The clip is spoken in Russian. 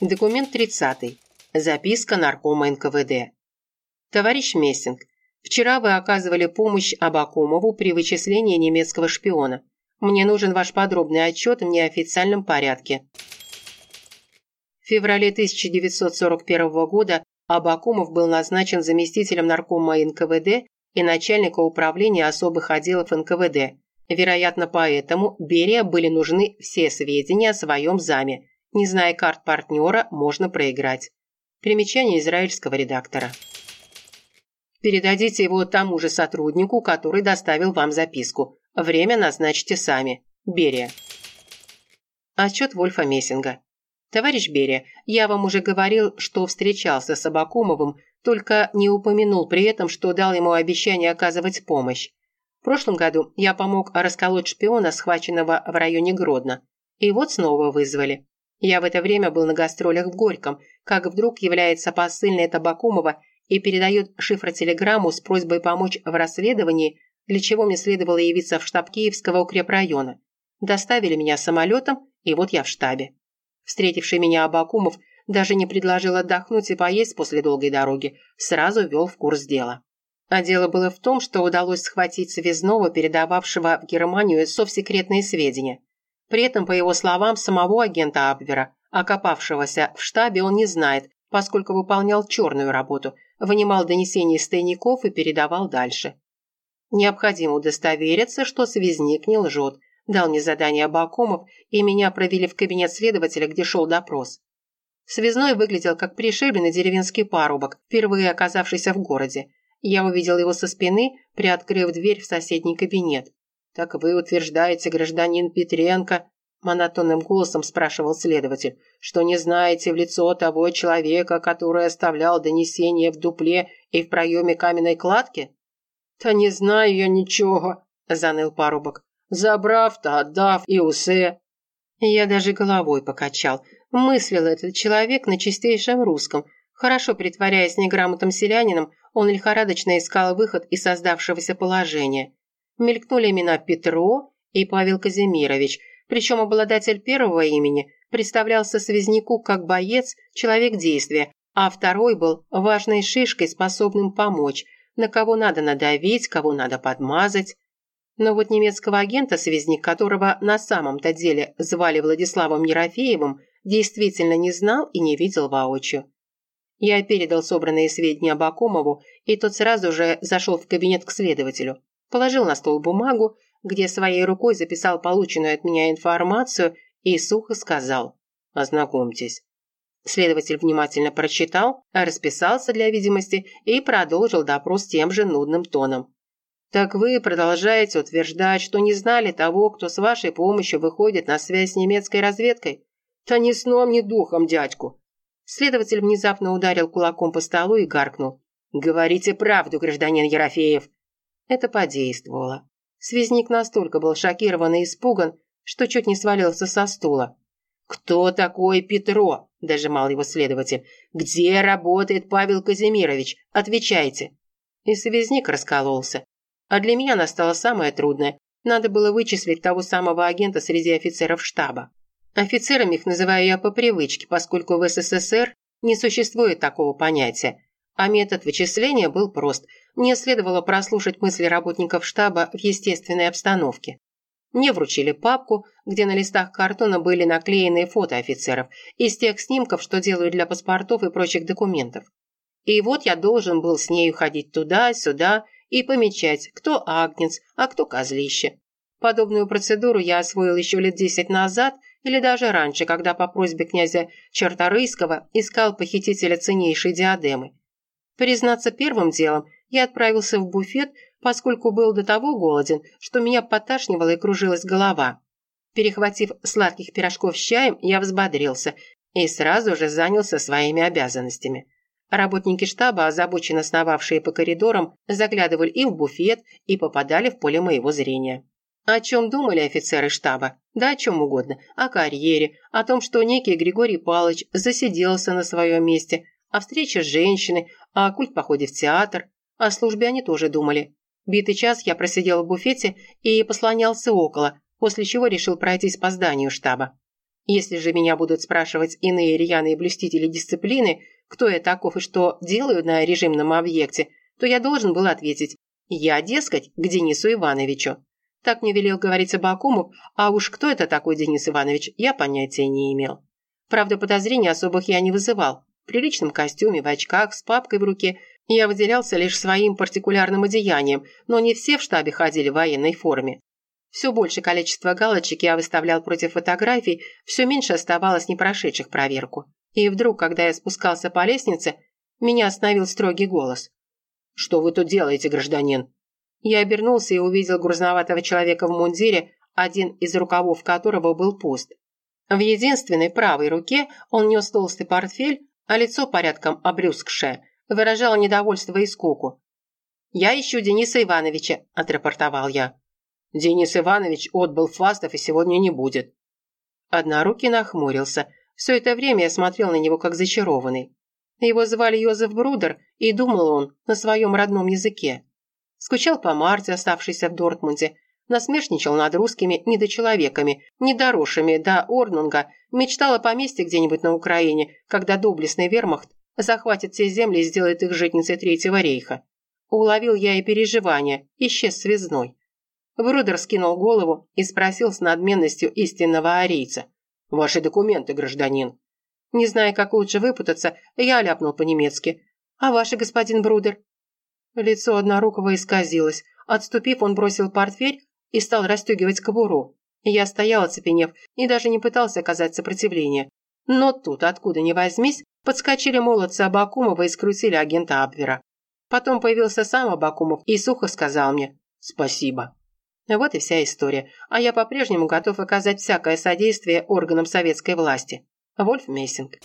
Документ 30. Записка наркома НКВД. Товарищ Мессинг, вчера вы оказывали помощь Абакумову при вычислении немецкого шпиона. Мне нужен ваш подробный отчет в неофициальном порядке. В феврале 1941 года Абакумов был назначен заместителем наркома НКВД и начальника управления особых отделов НКВД. Вероятно, поэтому Берия были нужны все сведения о своем заме, не зная карт партнера, можно проиграть. Примечание израильского редактора. Передадите его тому же сотруднику, который доставил вам записку. Время назначьте сами. Берия. Отчет Вольфа Мессинга. Товарищ Берия, я вам уже говорил, что встречался с Абакумовым, только не упомянул при этом, что дал ему обещание оказывать помощь. В прошлом году я помог расколоть шпиона, схваченного в районе Гродно. И вот снова вызвали. Я в это время был на гастролях в Горьком, как вдруг является посыльный Табакумова и передает шифротелеграмму с просьбой помочь в расследовании, для чего мне следовало явиться в штаб Киевского укрепрайона. Доставили меня самолетом, и вот я в штабе. Встретивший меня Абакумов даже не предложил отдохнуть и поесть после долгой дороги, сразу ввел в курс дела. А дело было в том, что удалось схватить связного, передававшего в Германию совсекретные сведения. При этом, по его словам, самого агента Абвера, окопавшегося в штабе, он не знает, поскольку выполнял черную работу, вынимал донесения из тайников и передавал дальше. Необходимо удостовериться, что связник не лжет, дал мне задание Абакумов, и меня провели в кабинет следователя, где шел допрос. Связной выглядел как пришибленный деревенский парубок, впервые оказавшийся в городе. Я увидел его со спины, приоткрыв дверь в соседний кабинет. «Так вы утверждаете, гражданин Петренко?» Монотонным голосом спрашивал следователь, что не знаете в лицо того человека, который оставлял донесение в дупле и в проеме каменной кладки? «Та не знаю я ничего», – заныл парубок. «Забрав-то, отдав и усе». Я даже головой покачал. Мыслил этот человек на чистейшем русском. Хорошо притворяясь неграмотным селянином, он лихорадочно искал выход из создавшегося положения мелькнули имена Петро и Павел Казимирович, причем обладатель первого имени представлялся связняку как боец, человек действия, а второй был важной шишкой, способным помочь, на кого надо надавить, кого надо подмазать. Но вот немецкого агента, связник которого на самом-то деле звали Владиславом Ерофеевым, действительно не знал и не видел воочию. Я передал собранные сведения Бакумову, и тот сразу же зашел в кабинет к следователю положил на стол бумагу, где своей рукой записал полученную от меня информацию и сухо сказал «Ознакомьтесь». Следователь внимательно прочитал, расписался для видимости и продолжил допрос тем же нудным тоном. «Так вы продолжаете утверждать, что не знали того, кто с вашей помощью выходит на связь с немецкой разведкой? Да ни сном, ни духом, дядьку!» Следователь внезапно ударил кулаком по столу и гаркнул. «Говорите правду, гражданин Ерофеев!» Это подействовало. Связник настолько был шокирован и испуган, что чуть не свалился со стула. «Кто такой Петро?» – дожимал его следователь. «Где работает Павел Казимирович? Отвечайте!» И связник раскололся. А для меня настало самое трудное. Надо было вычислить того самого агента среди офицеров штаба. Офицерами их называю я по привычке, поскольку в СССР не существует такого понятия. А метод вычисления был прост – мне следовало прослушать мысли работников штаба в естественной обстановке. Мне вручили папку, где на листах картона были наклеены фото офицеров из тех снимков, что делают для паспортов и прочих документов. И вот я должен был с нею ходить туда-сюда и помечать, кто агнец, а кто козлище. Подобную процедуру я освоил еще лет десять назад или даже раньше, когда по просьбе князя Черторийского искал похитителя ценнейшей диадемы. Признаться, первым делом я отправился в буфет, поскольку был до того голоден, что меня поташнивала и кружилась голова. Перехватив сладких пирожков с чаем, я взбодрился и сразу же занялся своими обязанностями. Работники штаба, озабоченно сновавшие по коридорам, заглядывали и в буфет, и попадали в поле моего зрения. О чем думали офицеры штаба? Да о чем угодно. О карьере, о том, что некий Григорий Палыч засиделся на своем месте, о встрече с женщиной, о культ-походе в театр, о службе они тоже думали. Битый час я просидел в буфете и послонялся около, после чего решил пройтись по зданию штаба. Если же меня будут спрашивать иные рьяные блюстители дисциплины, кто я таков и что делаю на режимном объекте, то я должен был ответить «Я, дескать, к Денису Ивановичу». Так мне велел говорить Абакумов, а уж кто это такой Денис Иванович, я понятия не имел. Правда, подозрений особых я не вызывал. Приличном костюме, в очках, с папкой в руке я выделялся лишь своим партикулярным одеянием, но не все в штабе ходили в военной форме. Все больше количество галочек я выставлял против фотографий, все меньше оставалось не прошедших проверку. И вдруг, когда я спускался по лестнице, меня остановил строгий голос. «Что вы тут делаете, гражданин?» Я обернулся и увидел грузноватого человека в мундире, один из рукавов которого был пуст. В единственной правой руке он нес толстый портфель, а лицо порядком обрюзгшее выражало недовольство и скуку. «Я ищу Дениса Ивановича», – отрапортовал я. Денис Иванович отбыл Фастов и сегодня не будет. Однорукий нахмурился. Все это время я смотрел на него как зачарованный. Его звали Йозеф Брудер, и думал он на своем родном языке. Скучал по Марте, оставшейся в Дортмунде, насмешничал над русскими недочеловеками, недоросшими до Орнунга, мечтал о поместье где-нибудь на Украине, когда доблестный вермахт захватит все земли и сделает их житницей Третьего рейха. Уловил я и переживания, исчез связной. Брудер вскинул голову и спросил с надменностью истинного арийца. «Ваши документы, гражданин». Не зная, как лучше выпутаться, я ляпнул по-немецки. «А ваши, господин Брудер?» Лицо однорукого исказилось. Отступив, он бросил портфель и стал расстегивать кобуру. Я стоял, оцепенев, и даже не пытался оказать сопротивление. Но тут, откуда ни возьмись, подскочили молодцы Абакумова и скрутили агента Абвера. Потом появился сам Абакумов и сухо сказал мне «Спасибо». Вот и вся история. А я по-прежнему готов оказать всякое содействие органам советской власти. Вольф Мессинг.